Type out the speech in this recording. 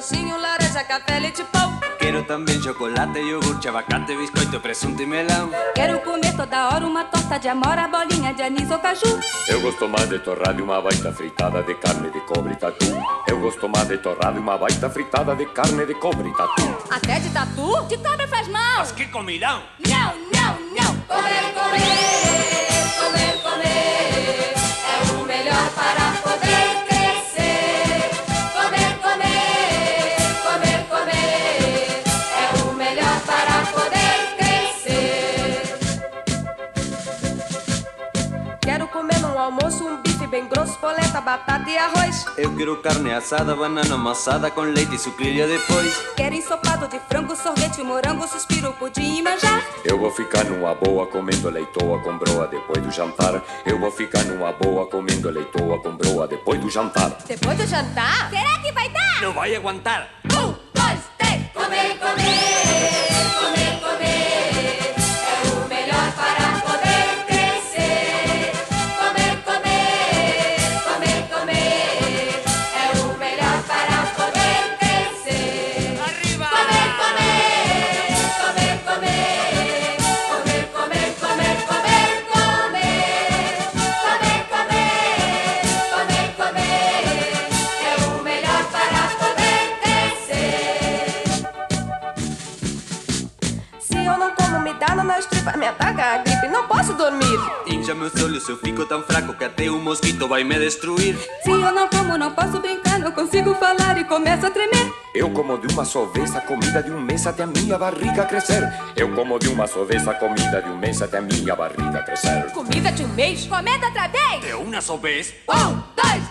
lanchinho, laranja, café, leite pão. Quero também chocolate, iogurte, abacate, biscoito, presunto e melão. Quero comer toda hora uma torta de amora, bolinha de anis ou caju. Eu gosto mais de torrada e uma baita fritada de carne de cobre e tatu. Eu gosto mais de torrada e uma baita fritada de carne de cobre e tatu. Até de tatu? De cobra faz mal. Mas que comilão! Não, não, não. Comer, comer, almoço um bife bem grosso, polenta, batata e arroz. Eu quero carne assada, banana amassada com leite e sucrilha depois. Quero ensopado de frango, sorvete, morango, suspiro, pudim e manjar. Eu vou ficar numa boa comendo leitoa com broa depois do jantar. Eu vou ficar numa boa comendo leitoa com broa depois do jantar. Depois do jantar? Será que vai dar? Não vai aguentar! Um, dois, três. Comer, comer, eu não como, me dá nas tripas, me ataca a gripe, não posso dormir. Inja meus olhos, eu fico tão fraco que até o mosquito vai me destruir. Se eu não como, não posso brincar, não consigo falar e começo a tremer. Eu como de uma só vez a comida de um mês até a minha barriga crescer. Eu como de uma só vez a comida de um mês até a minha barriga crescer. Comida de um mês? Comenta outra vez! De uma só vez? Um, dois,